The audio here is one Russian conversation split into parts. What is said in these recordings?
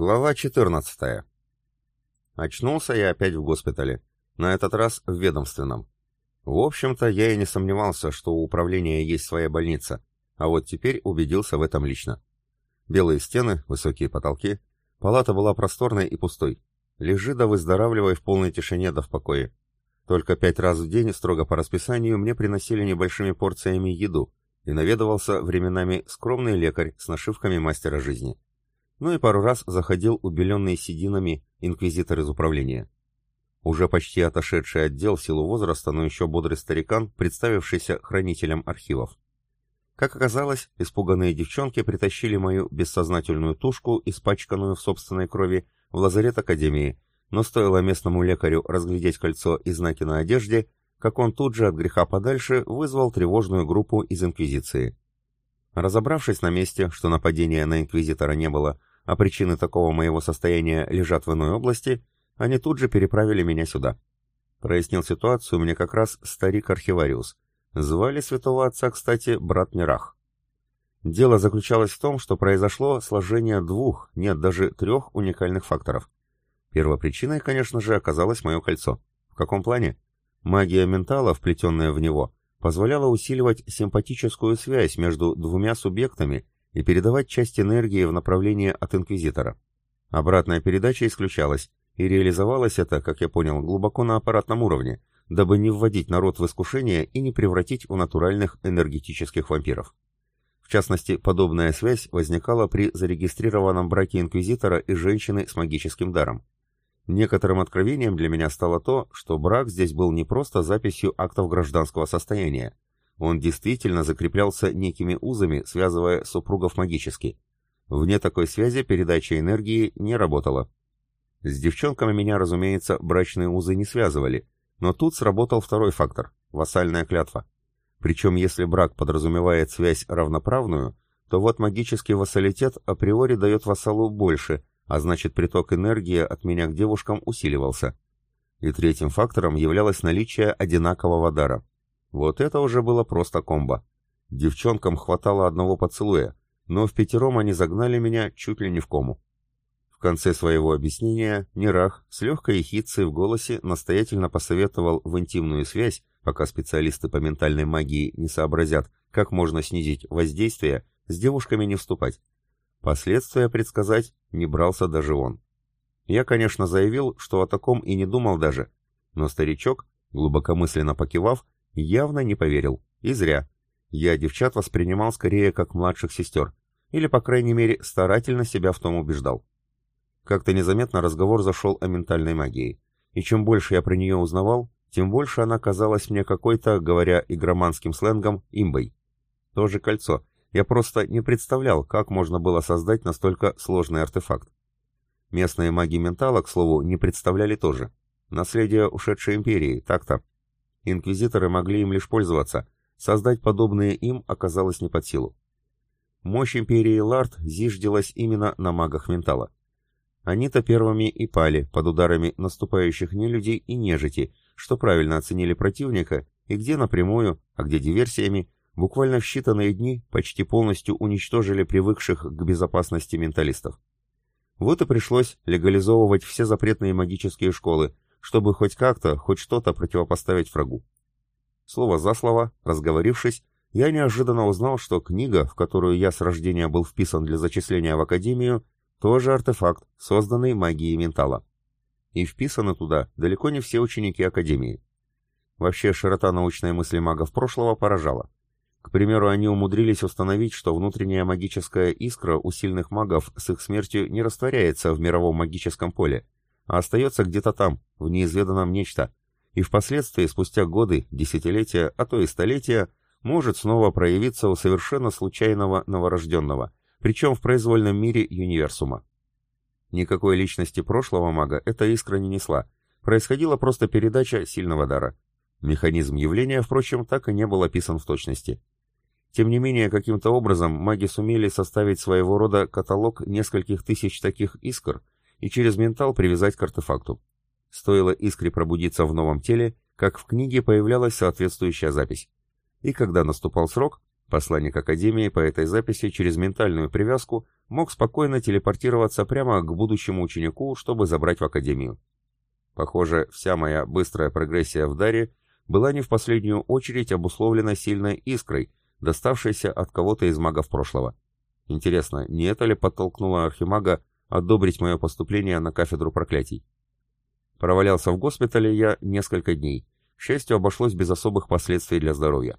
Глава 14. Очнулся я опять в госпитале, на этот раз в ведомственном. В общем-то, я и не сомневался, что у управления есть своя больница, а вот теперь убедился в этом лично. Белые стены, высокие потолки, палата была просторной и пустой. Лежи да выздоравливай в полной тишине да в покое. Только пять раз в день, строго по расписанию, мне приносили небольшими порциями еду, и наведывался временами скромный лекарь с нашивками мастера жизни ну и пару раз заходил убеленный сединами инквизитор из управления. Уже почти отошедший отдел в силу возраста, но еще бодрый старикан, представившийся хранителем архивов. Как оказалось, испуганные девчонки притащили мою бессознательную тушку, испачканную в собственной крови, в лазарет Академии, но стоило местному лекарю разглядеть кольцо и знаки на одежде, как он тут же от греха подальше вызвал тревожную группу из Инквизиции. Разобравшись на месте, что нападения на Инквизитора не было, а причины такого моего состояния лежат в иной области, они тут же переправили меня сюда. Прояснил ситуацию мне как раз старик-архивариус. Звали святого отца, кстати, брат Мирах. Дело заключалось в том, что произошло сложение двух, нет, даже трех уникальных факторов. Первопричиной, конечно же, оказалось мое кольцо. В каком плане? Магия ментала, вплетенная в него, позволяла усиливать симпатическую связь между двумя субъектами и передавать часть энергии в направлении от Инквизитора. Обратная передача исключалась, и реализовалось это, как я понял, глубоко на аппаратном уровне, дабы не вводить народ в искушение и не превратить в натуральных энергетических вампиров. В частности, подобная связь возникала при зарегистрированном браке Инквизитора и женщины с магическим даром. Некоторым откровением для меня стало то, что брак здесь был не просто записью актов гражданского состояния, он действительно закреплялся некими узами, связывая супругов магически. Вне такой связи передача энергии не работала. С девчонками меня, разумеется, брачные узы не связывали, но тут сработал второй фактор – вассальная клятва. Причем если брак подразумевает связь равноправную, то вот магический вассалитет априори дает вассалу больше, а значит приток энергии от меня к девушкам усиливался. И третьим фактором являлось наличие одинакового дара. Вот это уже было просто комбо. Девчонкам хватало одного поцелуя, но в пятером они загнали меня чуть ли не в кому. В конце своего объяснения Нерах с легкой ехицей в голосе настоятельно посоветовал в интимную связь, пока специалисты по ментальной магии не сообразят, как можно снизить воздействие, с девушками не вступать. Последствия предсказать не брался даже он. Я, конечно, заявил, что о таком и не думал даже, но старичок, глубокомысленно покивав, Явно не поверил. И зря. Я девчат воспринимал скорее как младших сестер. Или, по крайней мере, старательно себя в том убеждал. Как-то незаметно разговор зашел о ментальной магии. И чем больше я про нее узнавал, тем больше она казалась мне какой-то, говоря игроманским сленгом, имбой. Тоже кольцо. Я просто не представлял, как можно было создать настолько сложный артефакт. Местные маги ментала, к слову, не представляли тоже. Наследие ушедшей империи, так-то. Инквизиторы могли им лишь пользоваться, создать подобные им оказалось не под силу. Мощь империи Ларт зиждилась именно на магах ментала. Они-то первыми и пали под ударами наступающих нелюдей и нежити, что правильно оценили противника и где напрямую, а где диверсиями, буквально в считанные дни почти полностью уничтожили привыкших к безопасности менталистов. Вот и пришлось легализовывать все запретные магические школы, чтобы хоть как-то, хоть что-то противопоставить врагу. Слово за слово, разговорившись, я неожиданно узнал, что книга, в которую я с рождения был вписан для зачисления в Академию, тоже артефакт, созданный магией ментала. И вписаны туда далеко не все ученики Академии. Вообще, широта научной мысли магов прошлого поражала. К примеру, они умудрились установить, что внутренняя магическая искра у сильных магов с их смертью не растворяется в мировом магическом поле, а остается где-то там, в неизведанном нечто, и впоследствии, спустя годы, десятилетия, а то и столетия, может снова проявиться у совершенно случайного новорожденного, причем в произвольном мире универсума. Никакой личности прошлого мага эта искра не несла, происходила просто передача сильного дара. Механизм явления, впрочем, так и не был описан в точности. Тем не менее, каким-то образом маги сумели составить своего рода каталог нескольких тысяч таких искр, и через ментал привязать к артефакту. Стоило искре пробудиться в новом теле, как в книге появлялась соответствующая запись. И когда наступал срок, посланник Академии по этой записи через ментальную привязку мог спокойно телепортироваться прямо к будущему ученику, чтобы забрать в академию. Похоже, вся моя быстрая прогрессия в даре была не в последнюю очередь обусловлена сильной искрой, доставшейся от кого-то из магов прошлого. Интересно, не это ли подтолкнуло Архимага одобрить мое поступление на кафедру проклятий? Провалялся в госпитале я несколько дней. К счастью, обошлось без особых последствий для здоровья.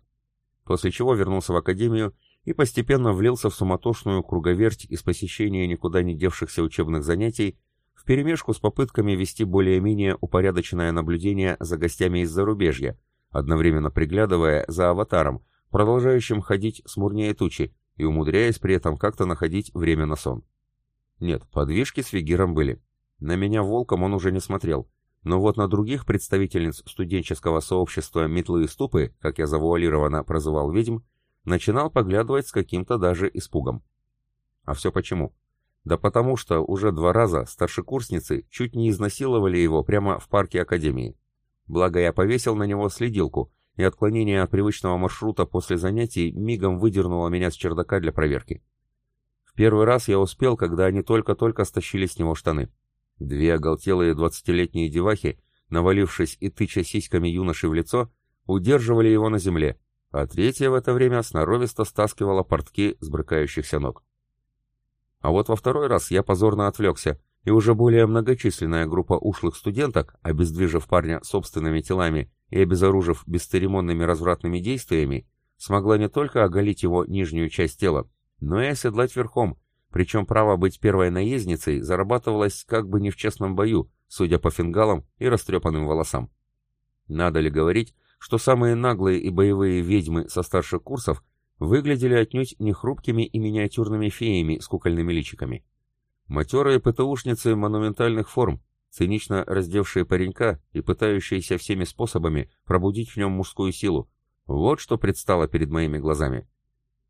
После чего вернулся в академию и постепенно влился в суматошную круговерть из посещения никуда не девшихся учебных занятий вперемешку с попытками вести более-менее упорядоченное наблюдение за гостями из зарубежья, одновременно приглядывая за аватаром, продолжающим ходить смурнее тучи и умудряясь при этом как-то находить время на сон. Нет, подвижки с Вигиром были. На меня волком он уже не смотрел, но вот на других представительниц студенческого сообщества «Метлы и ступы», как я завуалированно прозывал ведьм, начинал поглядывать с каким-то даже испугом. А все почему? Да потому что уже два раза старшекурсницы чуть не изнасиловали его прямо в парке Академии. Благо я повесил на него следилку, и отклонение от привычного маршрута после занятий мигом выдернуло меня с чердака для проверки. Первый раз я успел, когда они только-только стащили с него штаны. Две оголтелые двадцатилетние девахи, навалившись и тыча сиськами юноши в лицо, удерживали его на земле, а третья в это время сноровисто стаскивала портки с брыкающихся ног. А вот во второй раз я позорно отвлекся, и уже более многочисленная группа ушлых студенток, обездвижив парня собственными телами и обезоружив бесцеремонными развратными действиями, смогла не только оголить его нижнюю часть тела, но и оседлать верхом, причем право быть первой наездницей зарабатывалось как бы не в честном бою, судя по фингалам и растрепанным волосам. Надо ли говорить, что самые наглые и боевые ведьмы со старших курсов выглядели отнюдь не хрупкими и миниатюрными феями с кукольными личиками. Матерые ПТУшницы монументальных форм, цинично раздевшие паренька и пытающиеся всеми способами пробудить в нем мужскую силу. Вот что предстало перед моими глазами.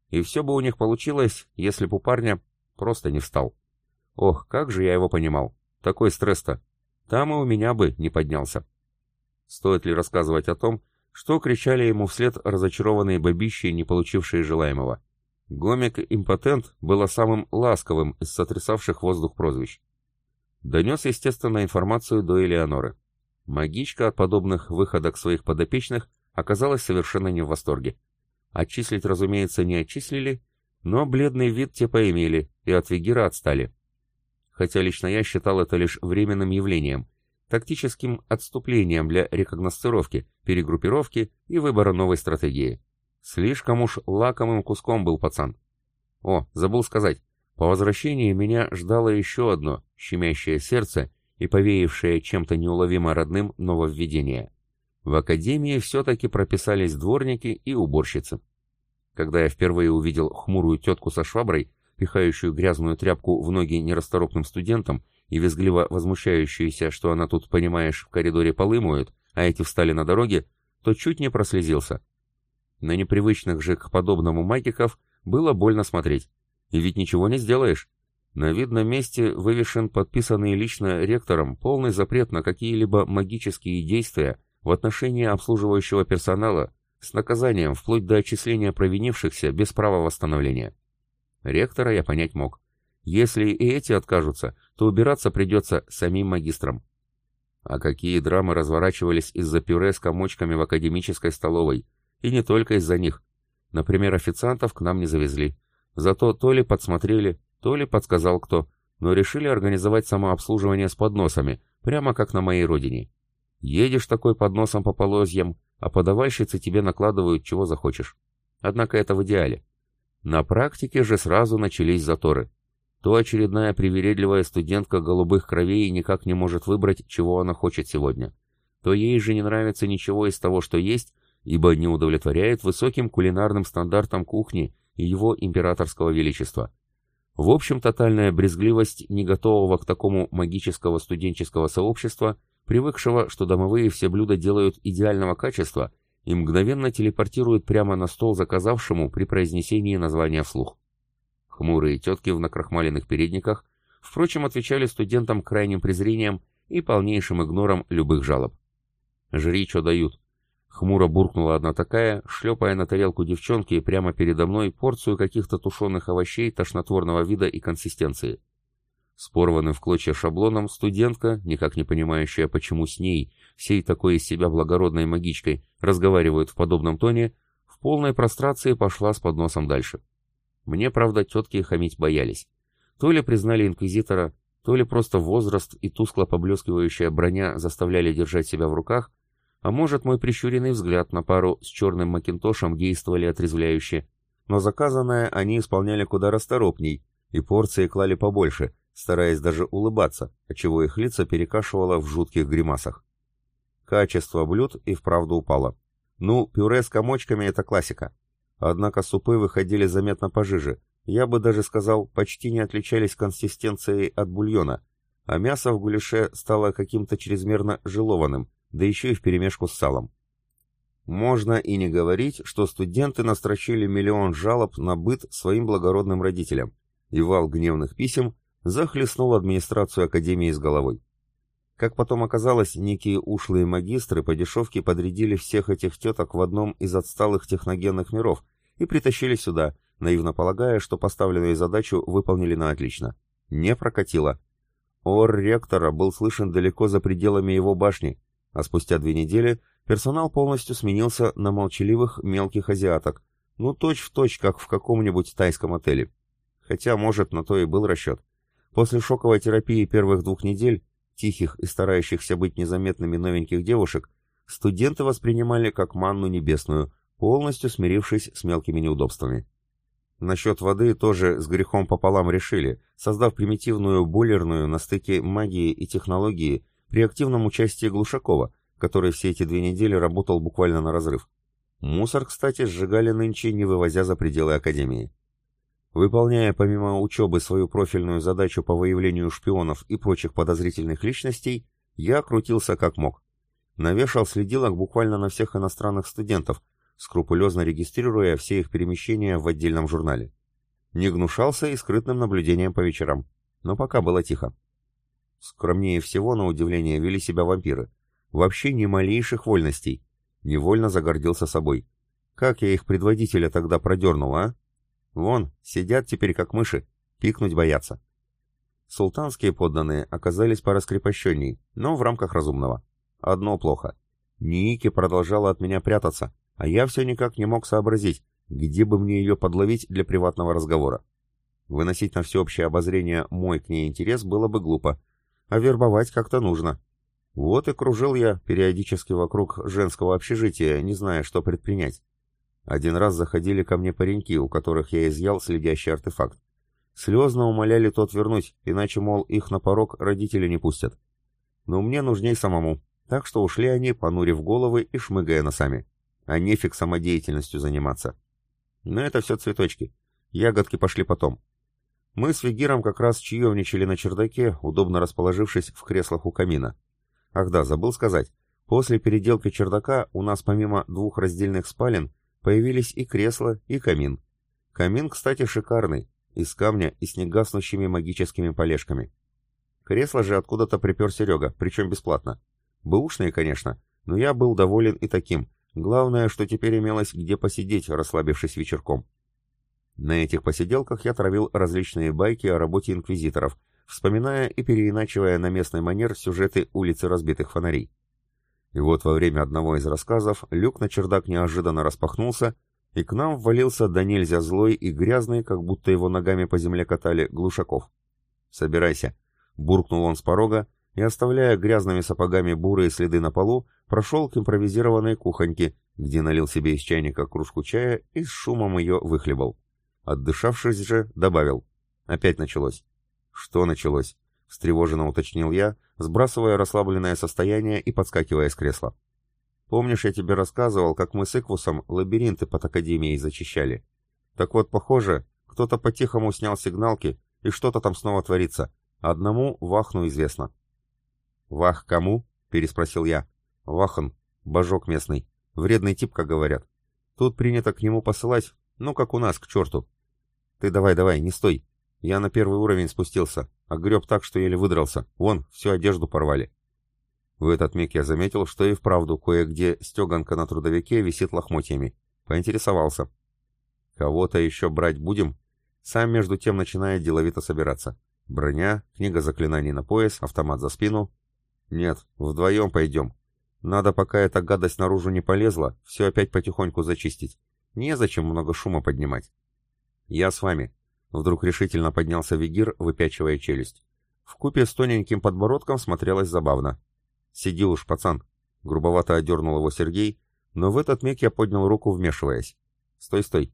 И все бы у них получилось, если бы у парня просто не встал. Ох, как же я его понимал. Такой стресс-то. Там и у меня бы не поднялся. Стоит ли рассказывать о том, что кричали ему вслед разочарованные бабищи, не получившие желаемого. Гомик-импотент было самым ласковым из сотрясавших воздух прозвищ. Донес, естественно, информацию до Элеоноры. Магичка от подобных выходок своих подопечных оказалась совершенно не в восторге. Отчислить, разумеется, не отчислили, но бледный вид те поимели и от Вегира отстали. Хотя лично я считал это лишь временным явлением, тактическим отступлением для рекогносцировки, перегруппировки и выбора новой стратегии. Слишком уж лакомым куском был пацан. О, забыл сказать, по возвращении меня ждало еще одно щемящее сердце и повеявшее чем-то неуловимо родным нововведение. В академии все-таки прописались дворники и уборщицы. Когда я впервые увидел хмурую тетку со шваброй, пихающую грязную тряпку в ноги нерасторопным студентам и визгливо возмущающуюся, что она тут, понимаешь, в коридоре полы моет, а эти встали на дороге, то чуть не прослезился. На непривычных же к подобному магиков было больно смотреть. И ведь ничего не сделаешь. На видном месте вывешен подписанный лично ректором полный запрет на какие-либо магические действия в отношении обслуживающего персонала с наказанием вплоть до отчисления провинившихся без права восстановления. Ректора я понять мог. Если и эти откажутся, то убираться придется самим магистрам. А какие драмы разворачивались из-за пюре с комочками в академической столовой. И не только из-за них. Например, официантов к нам не завезли. Зато то ли подсмотрели, то ли подсказал кто, но решили организовать самообслуживание с подносами, прямо как на моей родине. Едешь такой подносом по полозьям, а подавальщицы тебе накладывают чего захочешь. Однако это в идеале. На практике же сразу начались заторы. То очередная привередливая студентка голубых кровей никак не может выбрать, чего она хочет сегодня. То ей же не нравится ничего из того, что есть, ибо не удовлетворяет высоким кулинарным стандартам кухни и его императорского величества. В общем, тотальная брезгливость не готового к такому магического студенческого сообщества, привыкшего, что домовые все блюда делают идеального качества и мгновенно телепортируют прямо на стол заказавшему при произнесении названия вслух. Хмурые тетки в накрахмаленных передниках, впрочем, отвечали студентам крайним презрением и полнейшим игнором любых жалоб. «Жри, что дают». Хмуро буркнула одна такая, шлепая на тарелку девчонки прямо передо мной порцию каких-то тушеных овощей тошнотворного вида и консистенции. С порванным в клочья шаблоном студентка, никак не понимающая, почему с ней, всей такой из себя благородной магичкой, разговаривают в подобном тоне, в полной прострации пошла с подносом дальше. Мне, правда, тетки хамить боялись. То ли признали инквизитора, то ли просто возраст и тускло поблескивающая броня заставляли держать себя в руках, а может, мой прищуренный взгляд на пару с черным макинтошем действовали отрезвляюще, но заказанное они исполняли куда расторопней, и порции клали побольше, стараясь даже улыбаться, отчего их лица перекашивало в жутких гримасах. Качество блюд и вправду упало. Ну, пюре с комочками — это классика. Однако супы выходили заметно пожиже, я бы даже сказал, почти не отличались консистенцией от бульона, а мясо в гуляше стало каким-то чрезмерно жилованным, да еще и вперемешку с салом. Можно и не говорить, что студенты настрочили миллион жалоб на быт своим благородным родителям, и вал гневных писем захлестнул администрацию Академии с головой. Как потом оказалось, некие ушлые магистры по дешевке подрядили всех этих теток в одном из отсталых техногенных миров и притащили сюда, наивно полагая, что поставленную задачу выполнили на отлично. Не прокатило. Ор ректора был слышен далеко за пределами его башни, а спустя две недели персонал полностью сменился на молчаливых мелких азиаток, ну точь-в-точь, точь, как в каком-нибудь тайском отеле. Хотя, может, на то и был расчет. После шоковой терапии первых двух недель, тихих и старающихся быть незаметными новеньких девушек, студенты воспринимали как манну небесную, полностью смирившись с мелкими неудобствами. Насчет воды тоже с грехом пополам решили, создав примитивную бойлерную на стыке магии и технологии при активном участии Глушакова, который все эти две недели работал буквально на разрыв. Мусор, кстати, сжигали нынче, не вывозя за пределы Академии. Выполняя помимо учебы свою профильную задачу по выявлению шпионов и прочих подозрительных личностей, я крутился как мог. Навешал следилок буквально на всех иностранных студентов, скрупулезно регистрируя все их перемещения в отдельном журнале. Не гнушался и скрытным наблюдением по вечерам, но пока было тихо. Скромнее всего, на удивление, вели себя вампиры. Вообще ни малейших вольностей. Невольно загордился собой. Как я их предводителя тогда продернул, а? Вон, сидят теперь как мыши, пикнуть боятся. Султанские подданные оказались пораскрепощенней, но в рамках разумного. Одно плохо. Ники продолжала от меня прятаться, а я все никак не мог сообразить, где бы мне ее подловить для приватного разговора. Выносить на всеобщее обозрение мой к ней интерес было бы глупо, а вербовать как-то нужно. Вот и кружил я периодически вокруг женского общежития, не зная, что предпринять. Один раз заходили ко мне пареньки, у которых я изъял следящий артефакт. Слезно умоляли тот вернуть, иначе, мол, их на порог родители не пустят. Но мне нужней самому, так что ушли они, понурив головы и шмыгая носами. А нефиг самодеятельностью заниматься. Но это все цветочки. Ягодки пошли потом. Мы с Вигиром как раз чаевничали на чердаке, удобно расположившись в креслах у камина. Ах да, забыл сказать. После переделки чердака у нас помимо двух раздельных спален появились и кресла, и камин. Камин, кстати, шикарный, из камня и с негаснущими магическими полежками. Кресло же откуда-то припер Серега, причем бесплатно. Бэушные, конечно, но я был доволен и таким. Главное, что теперь имелось где посидеть, расслабившись вечерком. На этих посиделках я травил различные байки о работе инквизиторов, вспоминая и переиначивая на местный манер сюжеты улицы разбитых фонарей. И вот во время одного из рассказов люк на чердак неожиданно распахнулся, и к нам ввалился до нельзя злой и грязный, как будто его ногами по земле катали, Глушаков. «Собирайся», — буркнул он с порога, и, оставляя грязными сапогами бурые следы на полу, прошел к импровизированной кухоньке, где налил себе из чайника кружку чая и с шумом ее выхлебал. Отдышавшись же, добавил. Опять началось. Что началось? Встревоженно уточнил я, сбрасывая расслабленное состояние и подскакивая с кресла. Помнишь, я тебе рассказывал, как мы с Иквусом лабиринты под Академией зачищали? Так вот, похоже, кто-то по-тихому снял сигналки, и что-то там снова творится. Одному Вахну известно. «Вах кому?» — переспросил я. «Вахан, божок местный. Вредный тип, как говорят. Тут принято к нему посылать, ну, как у нас, к черту. Ты давай-давай, не стой. Я на первый уровень спустился, а греб так, что еле выдрался. Вон, всю одежду порвали. В этот миг я заметил, что и вправду кое-где стеганка на трудовике висит лохмотьями. Поинтересовался. «Кого-то еще брать будем?» Сам между тем начинает деловито собираться. Броня, книга заклинаний на пояс, автомат за спину. «Нет, вдвоем пойдем. Надо, пока эта гадость наружу не полезла, все опять потихоньку зачистить. Незачем много шума поднимать». «Я с вами», — вдруг решительно поднялся Вигир, выпячивая челюсть. В купе с тоненьким подбородком смотрелось забавно. «Сиди уж, пацан!» — грубовато одернул его Сергей, но в этот миг я поднял руку, вмешиваясь. «Стой, стой!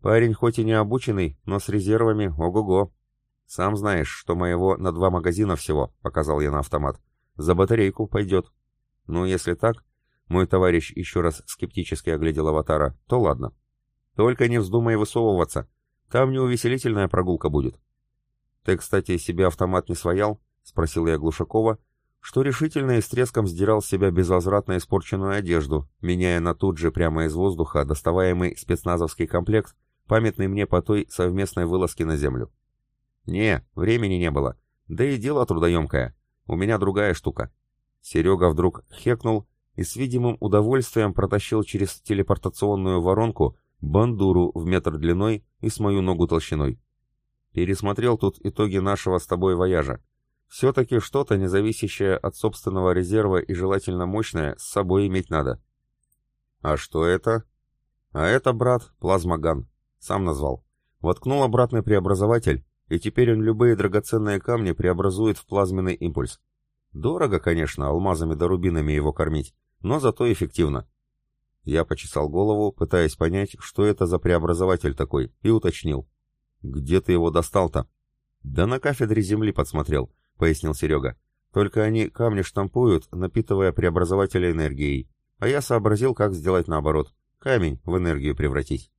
Парень хоть и не обученный, но с резервами, ого-го! Сам знаешь, что моего на два магазина всего, — показал я на автомат. За батарейку пойдет. Ну, если так, мой товарищ еще раз скептически оглядел аватара, то ладно. Только не вздумай высовываться, там неувеселительная прогулка будет. Ты, кстати, себе автомат не своял? — спросил я Глушакова, что решительно и с треском сдирал с себя безвозвратно испорченную одежду, меняя на тут же прямо из воздуха доставаемый спецназовский комплект, памятный мне по той совместной вылазке на землю. «Не, времени не было. Да и дело трудоемкое. У меня другая штука». Серега вдруг хекнул и с видимым удовольствием протащил через телепортационную воронку бандуру в метр длиной и с мою ногу толщиной. Пересмотрел тут итоги нашего с тобой вояжа. Все-таки что-то, не зависящее от собственного резерва и желательно мощное, с собой иметь надо. А что это? А это, брат, плазмоган. Сам назвал. Воткнул обратный преобразователь, и теперь он любые драгоценные камни преобразует в плазменный импульс. Дорого, конечно, алмазами да рубинами его кормить, но зато эффективно. Я почесал голову, пытаясь понять, что это за преобразователь такой, и уточнил. «Где ты его достал-то?» «Да на кафедре земли подсмотрел. — пояснил Серега. «Только они камни штампуют, напитывая преобразователи энергией, а я сообразил, как сделать наоборот. Камень в энергию превратить».